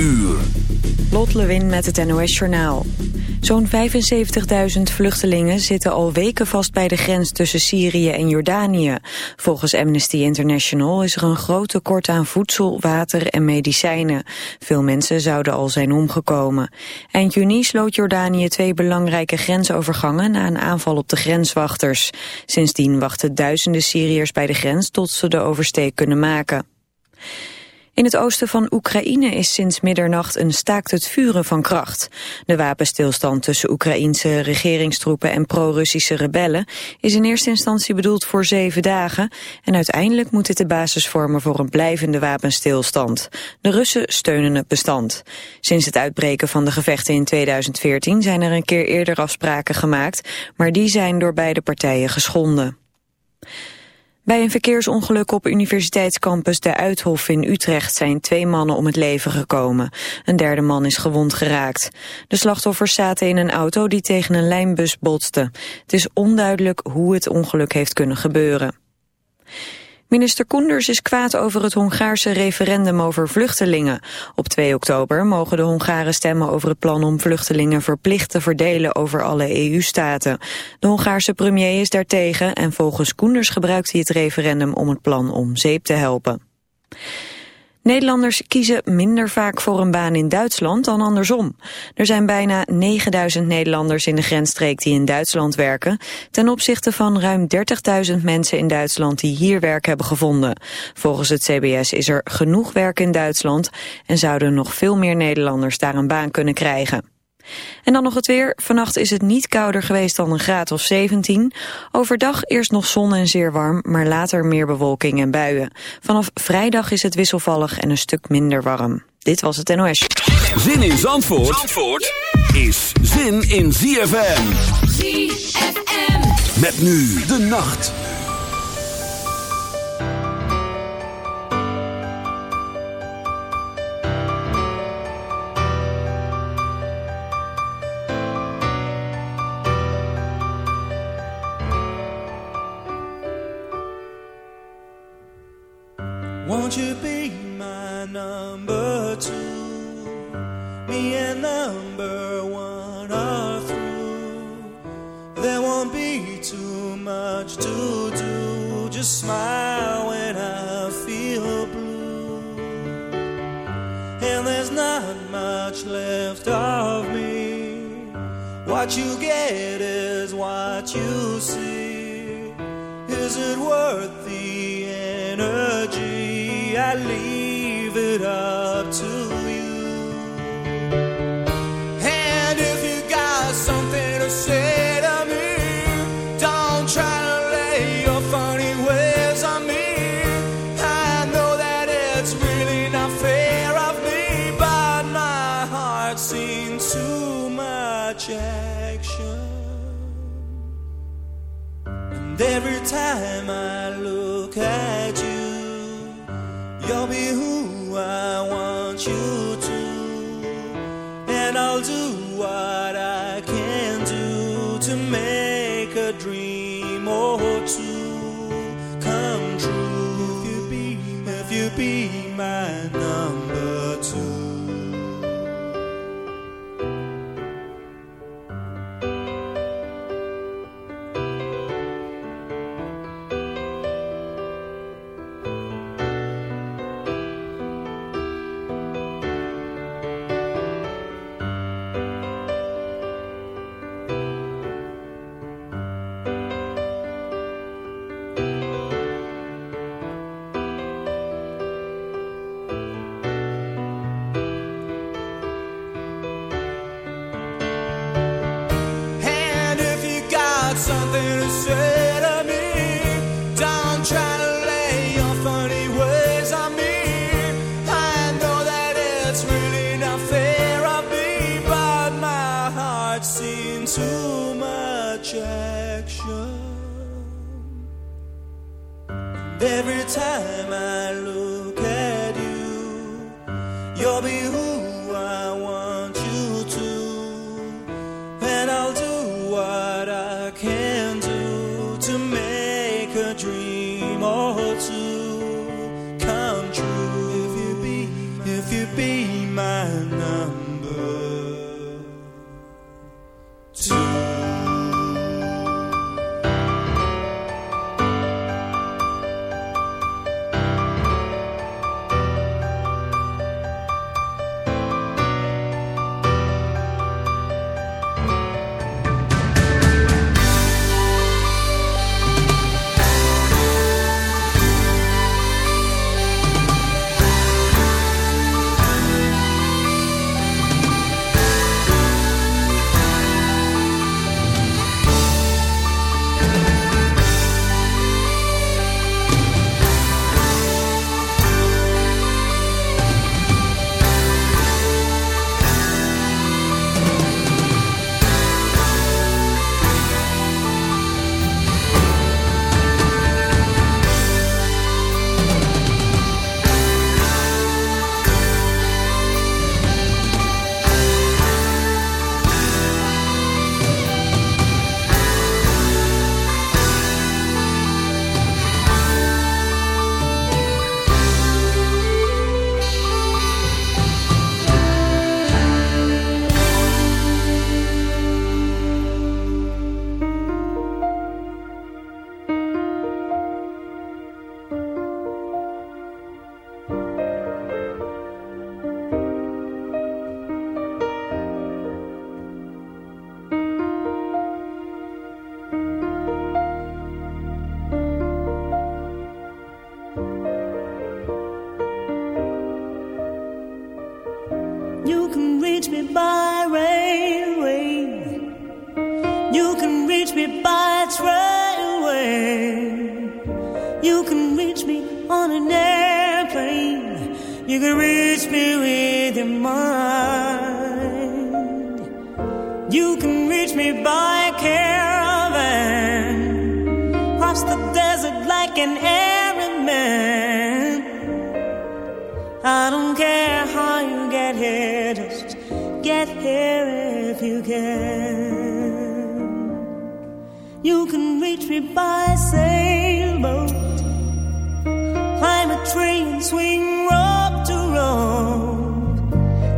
uur. Lot Lewin met het NOS Journaal. Zo'n 75.000 vluchtelingen zitten al weken vast bij de grens tussen Syrië en Jordanië. Volgens Amnesty International is er een groot tekort aan voedsel, water en medicijnen. Veel mensen zouden al zijn omgekomen. Eind juni sloot Jordanië twee belangrijke grensovergangen na een aanval op de grenswachters. Sindsdien wachten duizenden Syriërs bij de grens tot ze de oversteek kunnen maken. In het oosten van Oekraïne is sinds middernacht een staakt het vuren van kracht. De wapenstilstand tussen Oekraïense regeringstroepen en pro-Russische rebellen is in eerste instantie bedoeld voor zeven dagen en uiteindelijk moet dit de basis vormen voor een blijvende wapenstilstand. De Russen steunen het bestand. Sinds het uitbreken van de gevechten in 2014 zijn er een keer eerder afspraken gemaakt, maar die zijn door beide partijen geschonden. Bij een verkeersongeluk op universiteitscampus De Uithof in Utrecht zijn twee mannen om het leven gekomen. Een derde man is gewond geraakt. De slachtoffers zaten in een auto die tegen een lijnbus botste. Het is onduidelijk hoe het ongeluk heeft kunnen gebeuren. Minister Koenders is kwaad over het Hongaarse referendum over vluchtelingen. Op 2 oktober mogen de Hongaren stemmen over het plan om vluchtelingen verplicht te verdelen over alle EU-staten. De Hongaarse premier is daartegen en volgens Koenders gebruikt hij het referendum om het plan om zeep te helpen. Nederlanders kiezen minder vaak voor een baan in Duitsland dan andersom. Er zijn bijna 9000 Nederlanders in de grensstreek die in Duitsland werken... ten opzichte van ruim 30.000 mensen in Duitsland die hier werk hebben gevonden. Volgens het CBS is er genoeg werk in Duitsland... en zouden nog veel meer Nederlanders daar een baan kunnen krijgen. En dan nog het weer. Vannacht is het niet kouder geweest dan een graad of 17. Overdag eerst nog zon en zeer warm, maar later meer bewolking en buien. Vanaf vrijdag is het wisselvallig en een stuk minder warm. Dit was het NOS. Zin in Zandvoort, Zandvoort is zin in ZFM. ZFM. Met nu de nacht. What you get is what you see. Is it worth the energy? I leave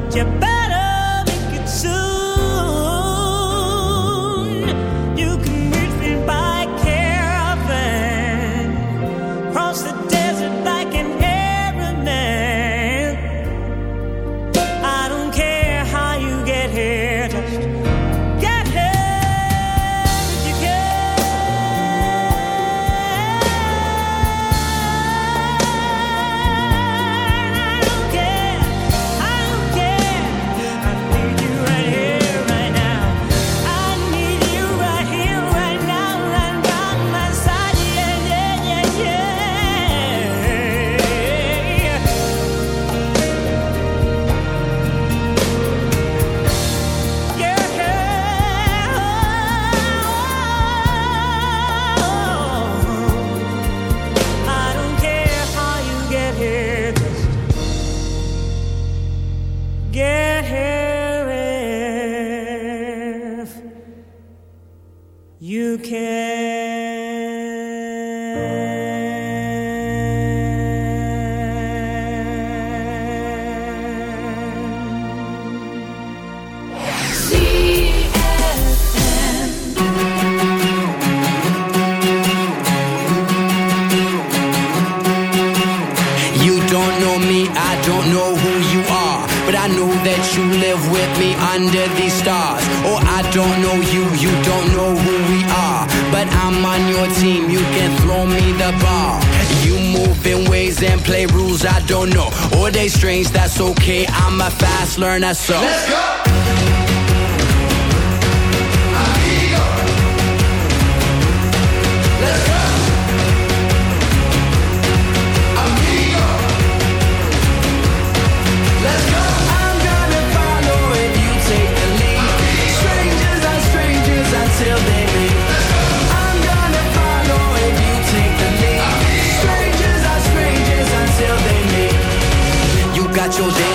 what you Parnaso. Let's go! Amigo. Let's go!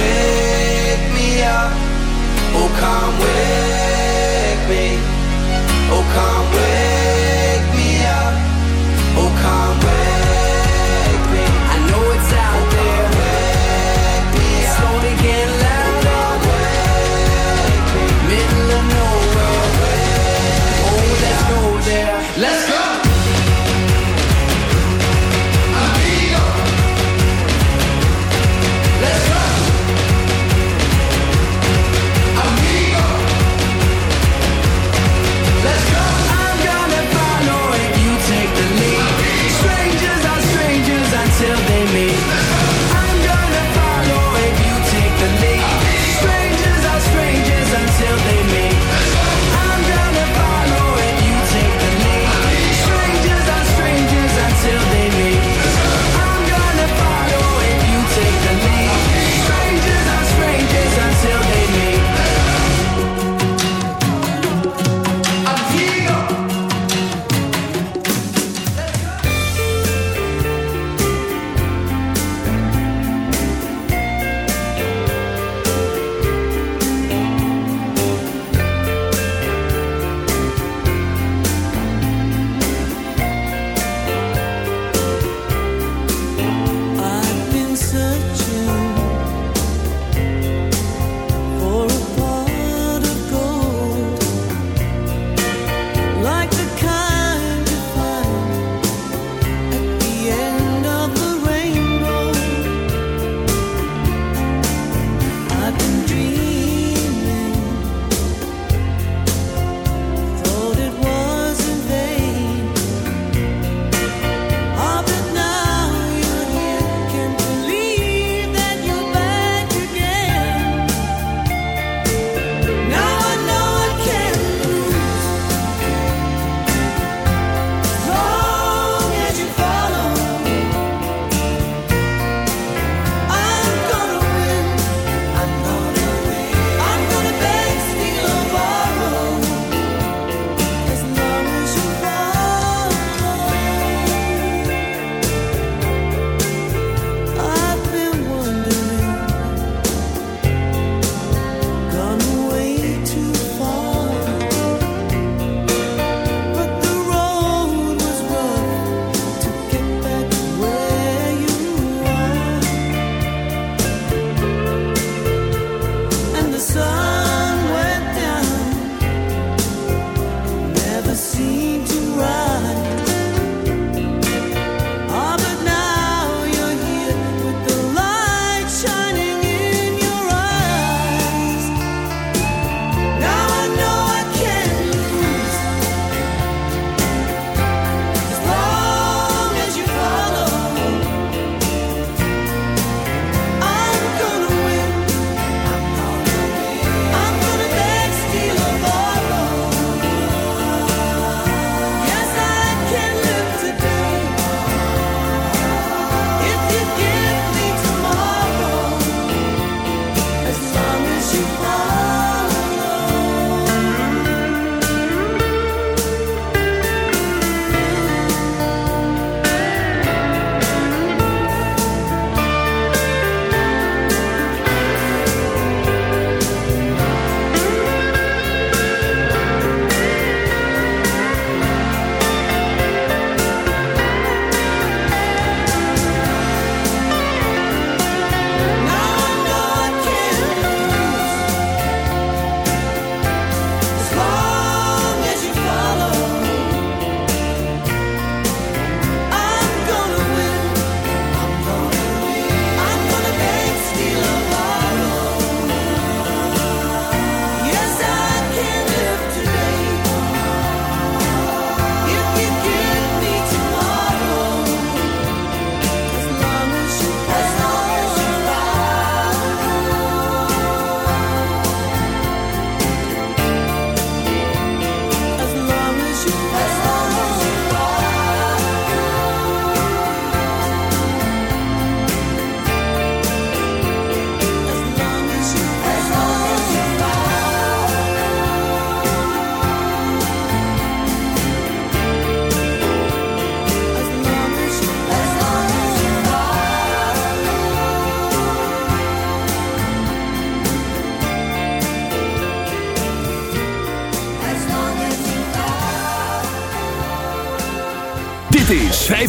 wake me up. Oh, come wake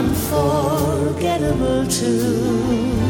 unforgettable too.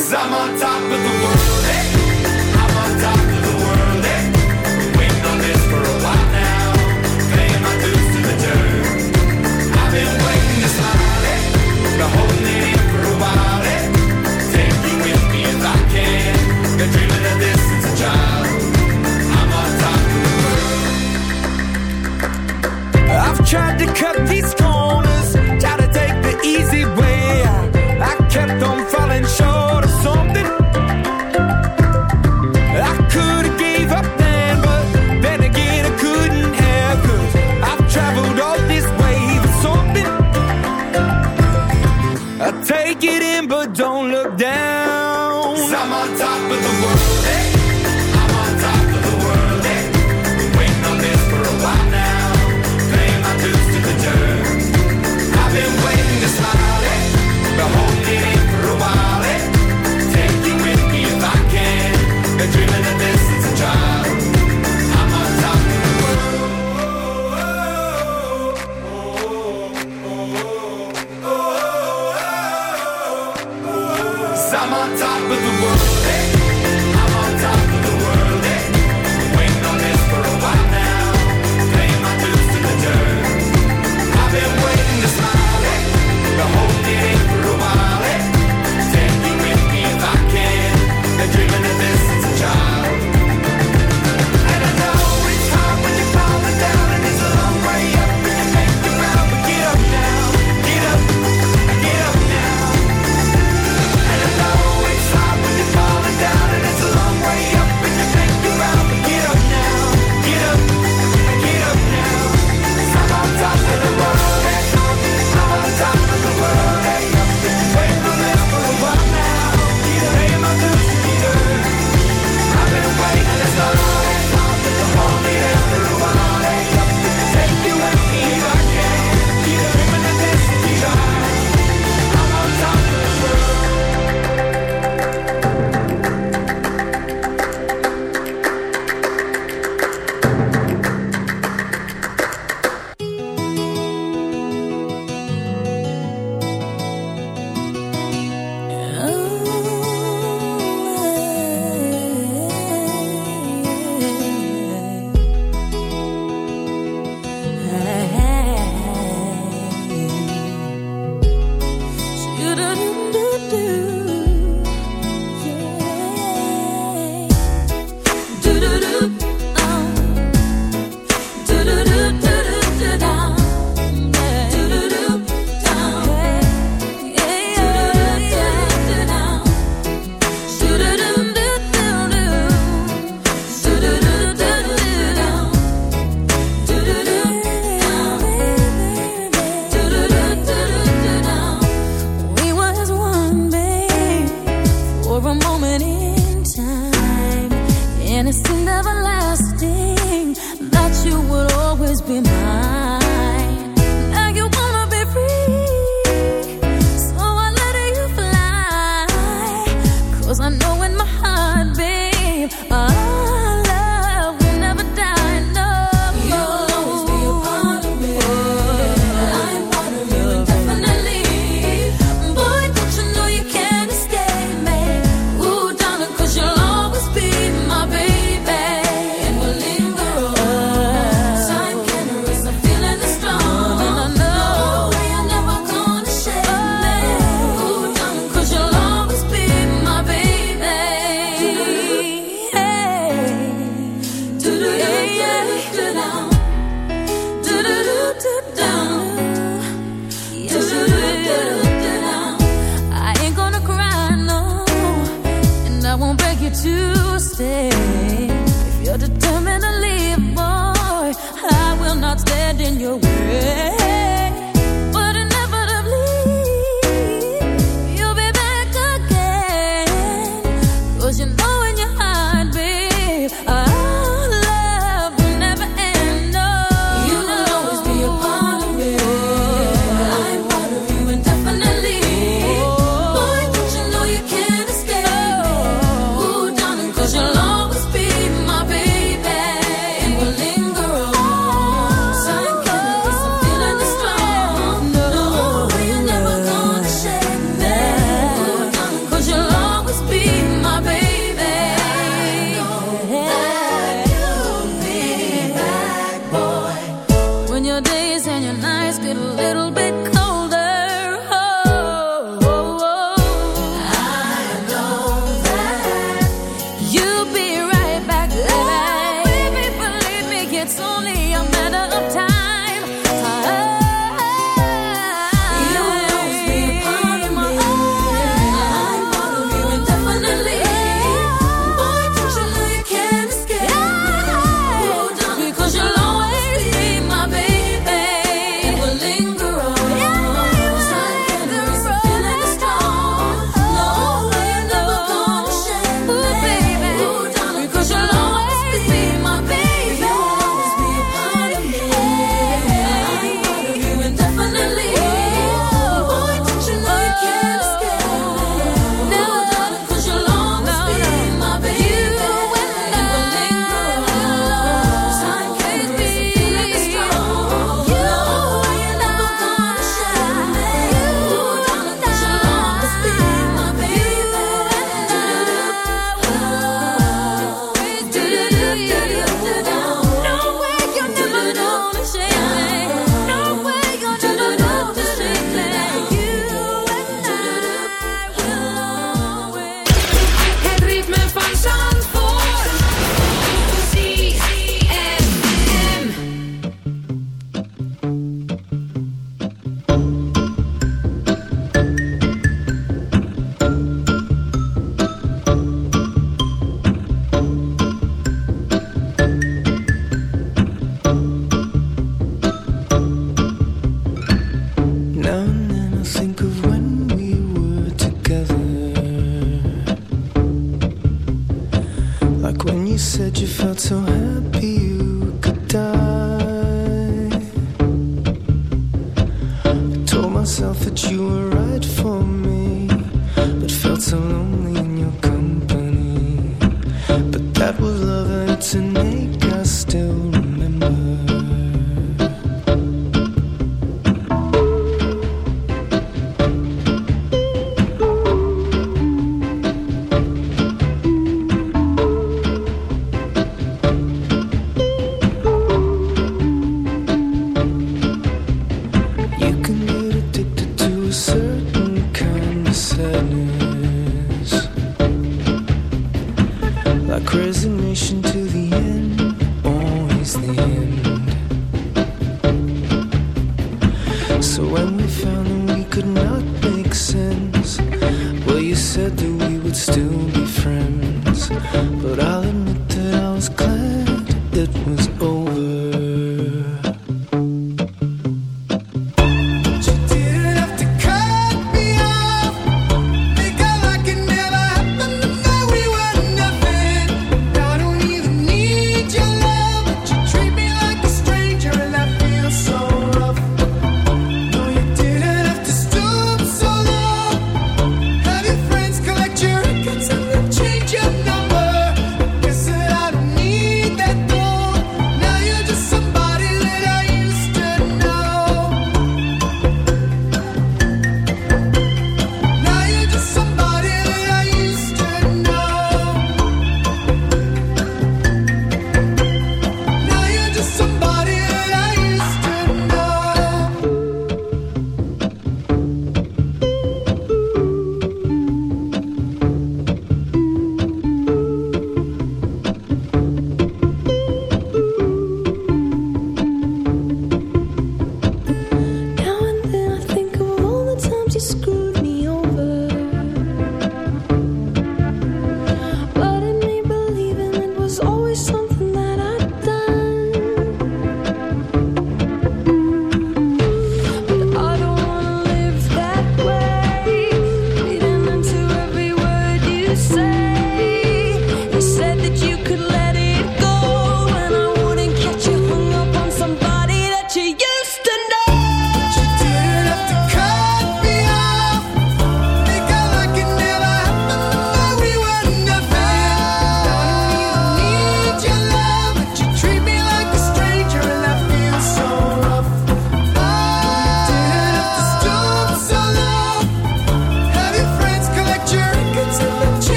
Cause I'm on top of the world. I'm on top of the world. Been waiting on this for a while now. Paying my dues to the dirt. I've been waiting to smile. Been holding it in for a while. Take you with me if I can. Been dreaming of this since a child. I'm on top of the world. I've tried to cut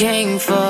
came for.